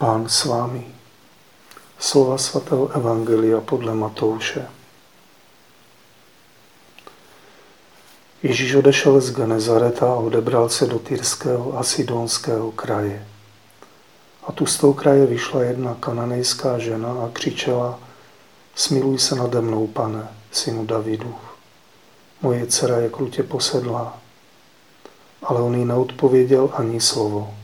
Pán s vámi. Slova svatého Evangelia podle Matouše. Ježíš odešel z Genezareta a odebral se do Tyrského a Sidonského kraje. A tu z toho kraje vyšla jedna kananejská žena a křičela Smiluj se nade mnou, pane, synu Davidu. Moje dcera je krutě posedlá. Ale on jí neodpověděl ani slovo.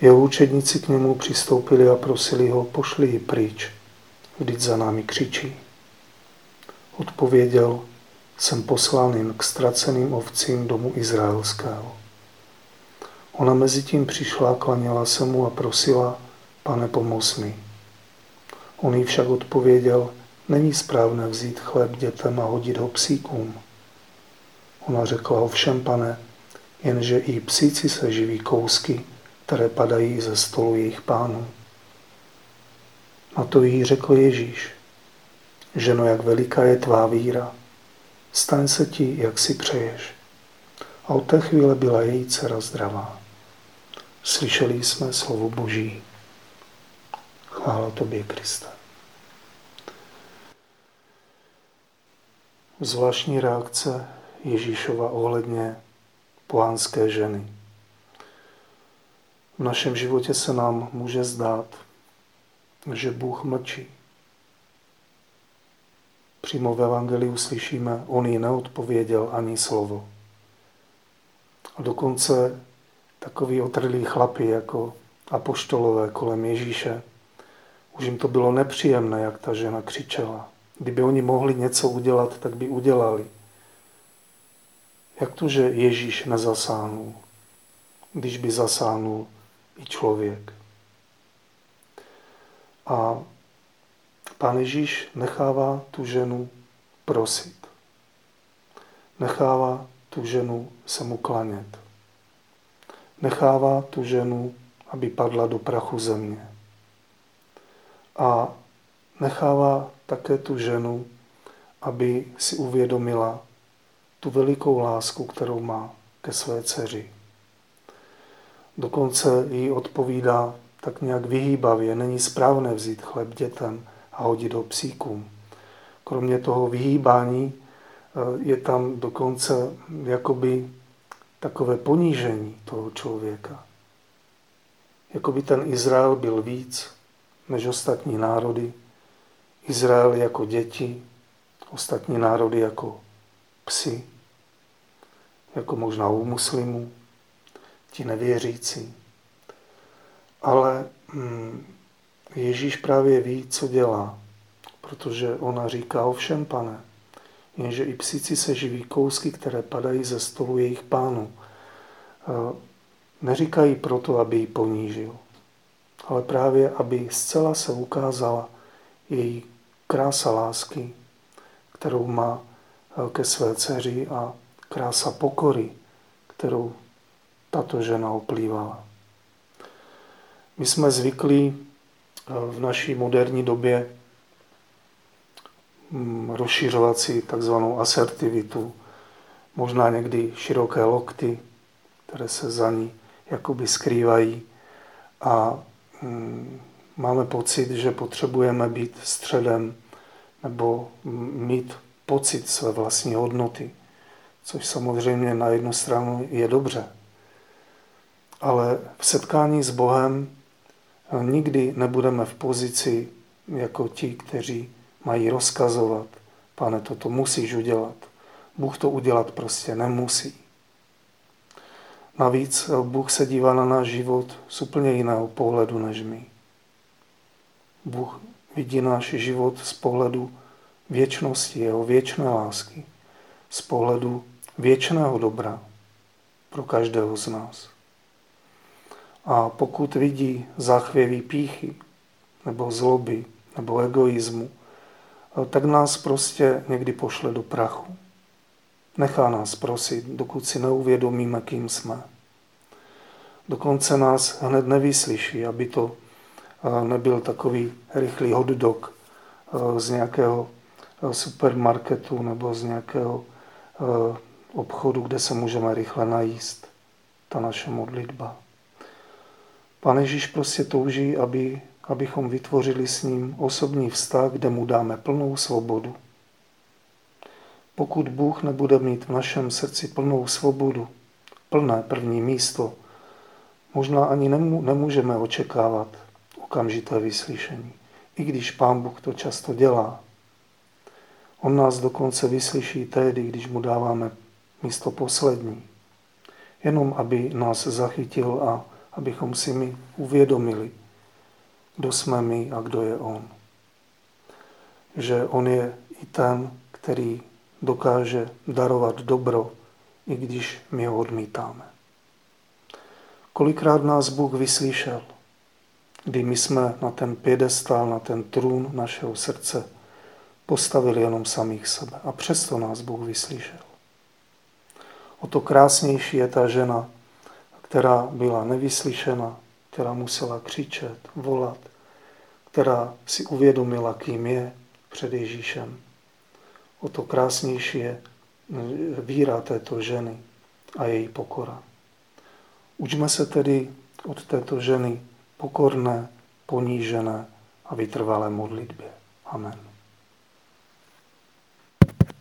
Jeho učedníci k němu přistoupili a prosili ho, pošli ji pryč, vždyť za námi křičí. Odpověděl, jsem poslán jen k ztraceným ovcím domu izraelského. Ona mezi tím přišla, klaněla se mu a prosila, pane, pomoz mi. On jí však odpověděl, není správné vzít chléb dětem a hodit ho psíkům. Ona řekla, ovšem, pane, jenže i psíci se živí kousky, které padají ze stolu jejich pánů. Na to jí řekl Ježíš, ženo, jak veliká je tvá víra, staň se ti, jak si přeješ. A od té chvíle byla její dcera zdravá. Slyšeli jsme slovo Boží. Chvála tobě, Krista. Zvláštní reakce Ježíšova ohledně pohánské ženy. V našem životě se nám může zdát, že Bůh mlčí. Přímo v Evangeliu slyšíme, on jí neodpověděl ani slovo. A dokonce takový otrlí chlapi jako apoštolové kolem Ježíše, už jim to bylo nepříjemné, jak ta žena křičela. Kdyby oni mohli něco udělat, tak by udělali. Jak to, že Ježíš nezasáhnul? Když by zasáhnul, i člověk. A pán Ježíš nechává tu ženu prosit. Nechává tu ženu se mu klanět. Nechává tu ženu, aby padla do prachu země. A nechává také tu ženu, aby si uvědomila tu velikou lásku, kterou má ke své dceři. Dokonce jí odpovídá tak nějak vyhýbavě. Není správné vzít chleb dětem a hodit ho psíkům. Kromě toho vyhýbání eh, je tam dokonce jakoby takové ponížení toho člověka. Jakoby ten Izrael byl víc než ostatní národy. Izrael jako děti, ostatní národy jako psy, jako možná u muslimů ti nevěřící. Ale hm, Ježíš právě ví, co dělá, protože ona říká, ovšem pane, jenže i psíci se živí kousky, které padají ze stolu jejich pánů. Neříkají proto, aby ji ponížil, ale právě, aby zcela se ukázala její krása lásky, kterou má ke své dceři a krása pokory, kterou tato žena oplývala. My jsme zvyklí eh, v naší moderní době mm, rozšiřovat si takzvanou asertivitu, možná někdy široké lokty, které se za ní jakoby skrývají a mm, máme pocit, že potřebujeme být středem nebo mít pocit své vlastní hodnoty, což samozřejmě na jednu stranu je dobře, ale v setkání s Bohem eh, nikdy nebudeme v pozici jako ti, kteří mají rozkazovat, pane, toto musíš udělat. Bůh to udělat prostě nemusí. Navíc eh, Bůh se dívá na náš život z úplně jiného pohledu než my. Bůh vidí náš život z pohledu věčnosti, jeho věčné lásky, z pohledu věčného dobra pro každého z nás. A pokud vidí záchvěví píchy, nebo zloby, nebo egoismu, tak nás prostě někdy pošle do prachu. Nechá nás prosit, dokud si neuvědomíme, kým jsme. Dokonce nás hned nevyslyší, aby to eh, nebyl takový rychlý hot dog eh, z nějakého eh, supermarketu nebo z nějakého obchodu, kde se můžeme rychle najíst. Ta naše modlitba. Pane Ježíš prostě touží, aby, abychom vytvořili s ním osobní vztah, kde mu dáme plnou svobodu. Pokud Bůh nebude mít v našem srdci plnou svobodu, plné první místo, možná ani nemůžeme očekávat okamžité vyslyšení, i když Pán Bůh to často dělá. On nás dokonce vyslyší tehdy, když mu dáváme místo poslední. Jenom aby nás zachytil a abychom si my uvědomili, kdo jsme my a kdo je on. Že on je i ten, který dokáže darovat dobro, i když my ho odmítáme. Kolikrát nás Bůh vyslyšel, kdy my jsme na ten pědestál, na ten trůn našeho srdce postavili jenom samých sebe. A přesto nás Bůh vyslyšel. O to krásnější je ta žena, která byla nevyslyšena, která musela křičet, volat, která si uvědomila, kým je před Ježíšem. O to krásnější je víra této ženy a její pokora. Učme se tedy od této ženy pokorné, ponížené a vytrvalé modlitbě. Amen.